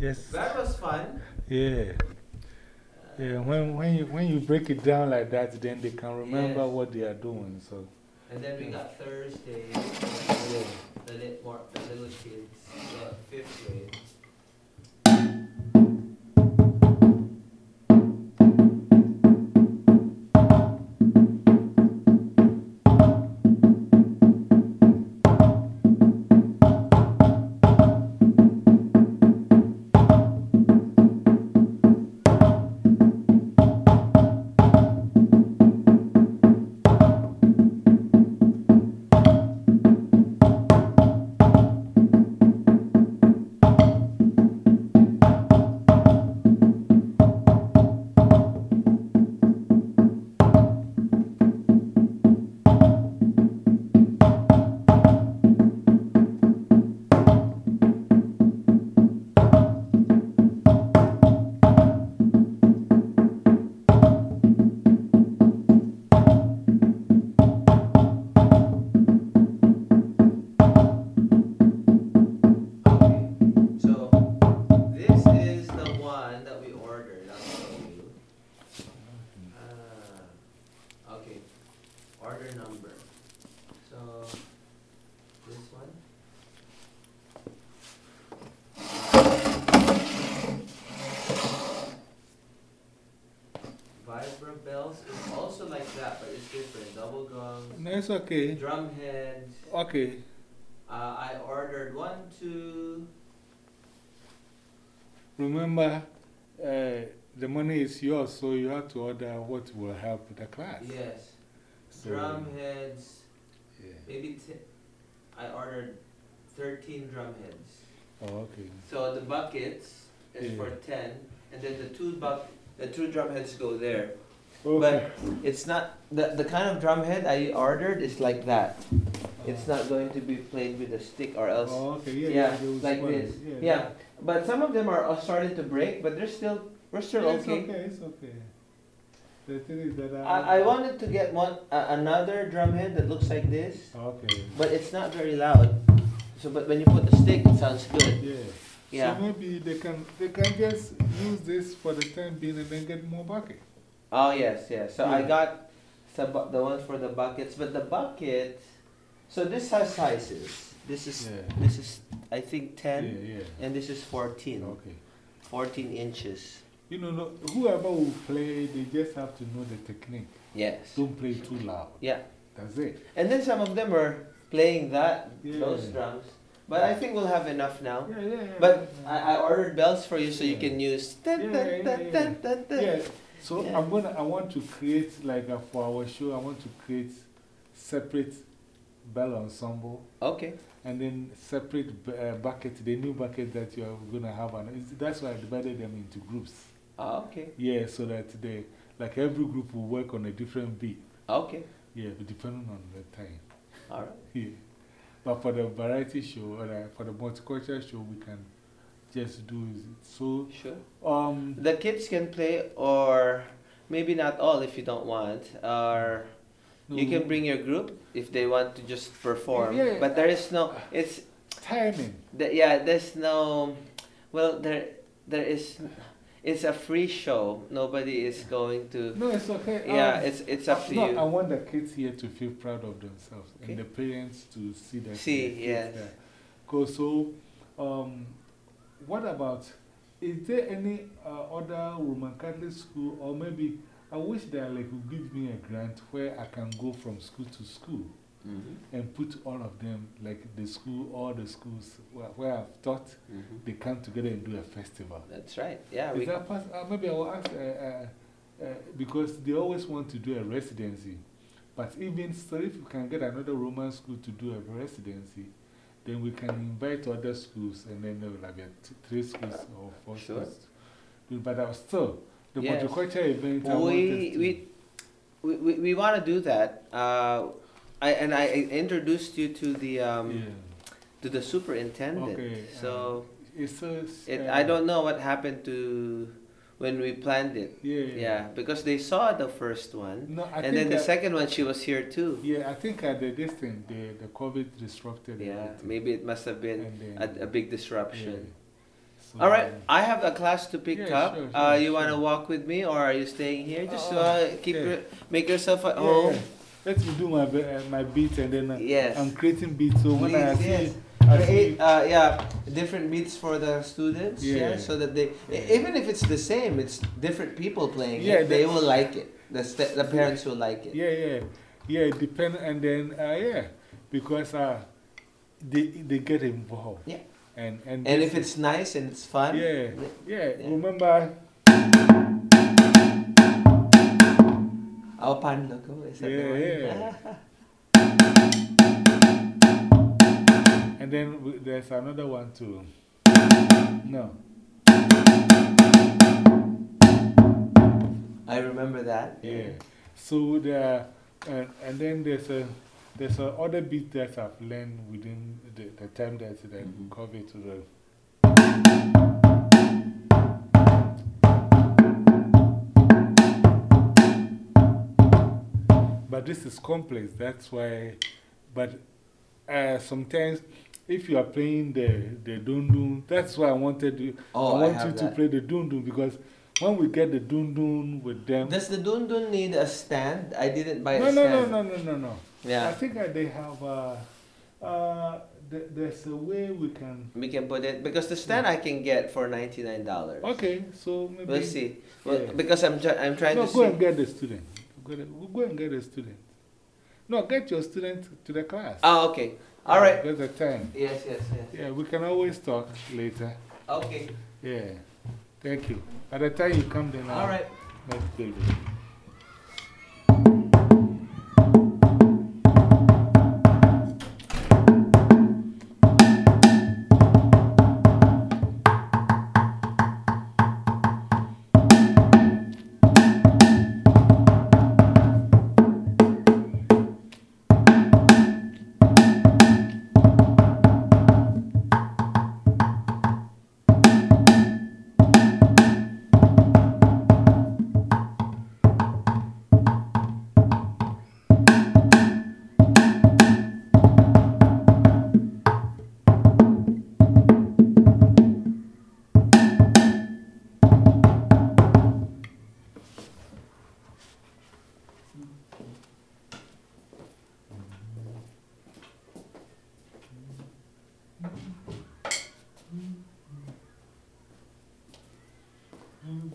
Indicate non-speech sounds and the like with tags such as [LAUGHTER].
just. That was fun. Yeah. Yeah, when, when, you, when you break it down like that, then they can remember Yes. what they are doing. So. And then we got Thursday, the, the, more, the little kids, the fifth grade. It's okay. drum heads. Okay. Uh, I ordered one, two, Remember, uh, the money is yours, so you have to order what will help the class. yes, So, drum heads. Yeah. Maybe I ordered 13 drum heads. Oh, okay. So the buckets is for 10, and then the two buck the two drum heads go there. Okay. But it's not the the kind of drum head I ordered is like that. It's not going to be played with a stick or else. Oh, okay. Yeah, yeah, will like this. it. Yeah, but some of them are uh, starting to break, but they're still we're still Yeah, It's okay. okay. It's okay. The thing is that I, I wanted to get one uh, another drum head that looks like this, Okay. but it's not very loud. So, but when you put the stick, it sounds good. Yeah. Yeah. So maybe they can, they can just use this for the time being and then get more bucket. Oh yes, yes. So I got some bu- the ones for the buckets, but the bucket. So this has sizes. This is Yeah. this is I think ten, Yeah, yeah. and this is fourteen. Okay. 14 inches. You know, no, whoever will play, they just have to know the technique. Yes. Don't play too loud. Yeah. That's it. And then some of them are playing that those Yeah. drums. But I think we'll have enough now. Yeah, yeah, yeah. But I, I ordered bells for you so you Yeah. can use. Yeah, yeah, yeah. Yeah, so Yeah. I'm gonna, I want to create, like uh, for our show, I want to create separate bell ensemble Okay. and then separate uh, bucket, the new bucket that you're gonna have. And that's why I divided them into groups. Ah, okay. Yeah, so that they, like every group will work on a different beat. Okay. Yeah, depending on the time. All right. [LAUGHS] Yeah. But for the variety show, or uh, for the multicultural show, we can just do it. So, Sure. um, The kids can play, or maybe not all if you don't want. Or you can bring your group if they want to just perform. Yeah. But there is no. It's timing. the, yeah. There's no. Well, there there is. It's a free show. Nobody is going to. No, it's okay. Yeah, Um, it's it's up to no, I want the kids here to feel proud of themselves Okay. and the parents to see that. See, yes. there. Go, so, um, what about, is there any uh, other Roman Catholic school, or maybe I wish they like would give me a grant where I can go from school to school Mhm, and put all of them, like the school, all the schools where, where I've taught, mhm. they come together and do a festival. That's right. Yeah. Is that pass uh, maybe I will ask, uh, uh, because they always want to do a residency. But even so, if we can get another Roman school to do a residency, then we can invite other schools and then there will have t three schools or four Sure. schools. But still, the Yes. event, I we, we, we, we, we want to do that. Uh, I, and I introduced you to the, um, yeah. to the superintendent. Okay, So It's so. it, uh, I don't know what happened to when we planned it. Yeah. Yeah, because they saw the first one. No, I and then the second one, she was here too. Yeah, I think uh, the, this thing, the, the COVID disrupted Yeah, everything. maybe it must have been then- a, a big disruption. So, All right, I have a class to pick Yeah, up. sure, uh, sure, you want to walk with me, or are you staying here? Just Uh, uh, keep yeah. your, make yourself at Yeah, home. yeah. Let me do my, uh, my beats and then uh, Yes. I'm creating beats. So when I Please, see, yes. I Create, uh, yeah, different beats for the students. Yeah. Yeah. so that they, even if it's the same, it's different people playing Yeah, it. They will like it. The st- the parents will like it. yeah, yeah, yeah, it depend, and then, uh, yeah, because uh, they, they get involved. Yeah. And, and, And if it's nice and it's fun, Yeah, yeah, Yeah. remember, pan logo. Is that the Yeah, one? yeah. [LAUGHS] and then there's another one too. No. I remember that. Yeah. So there, and, and then there's a there's a other beat that I've learned within the, the time that that Mhm. cover to the. But this is complex, that's why. But uh, sometimes, if you are playing the, the dundun, that's why I wanted you, Oh, I I want have you to that. play the dundun because when we get the dundun with them. Does the Dun Dun need a stand? I didn't buy No, a no, no, stand. no, no, no, no. I think they have, uh, uh, th there's a way we can. We can put it because the stand I can get for ninety nine dollars. Okay, so maybe. We'll see. Well, Yeah. because I'm I'm trying No, to go see. and get the student. Go, to- go and get the student. No, get your student to the class. Oh, okay. All Yeah, right. There's a time. Yes, yes, yes. Yeah, we can always talk later. Okay. Yeah. Thank you. By the time you come, then All right. let's build it. mm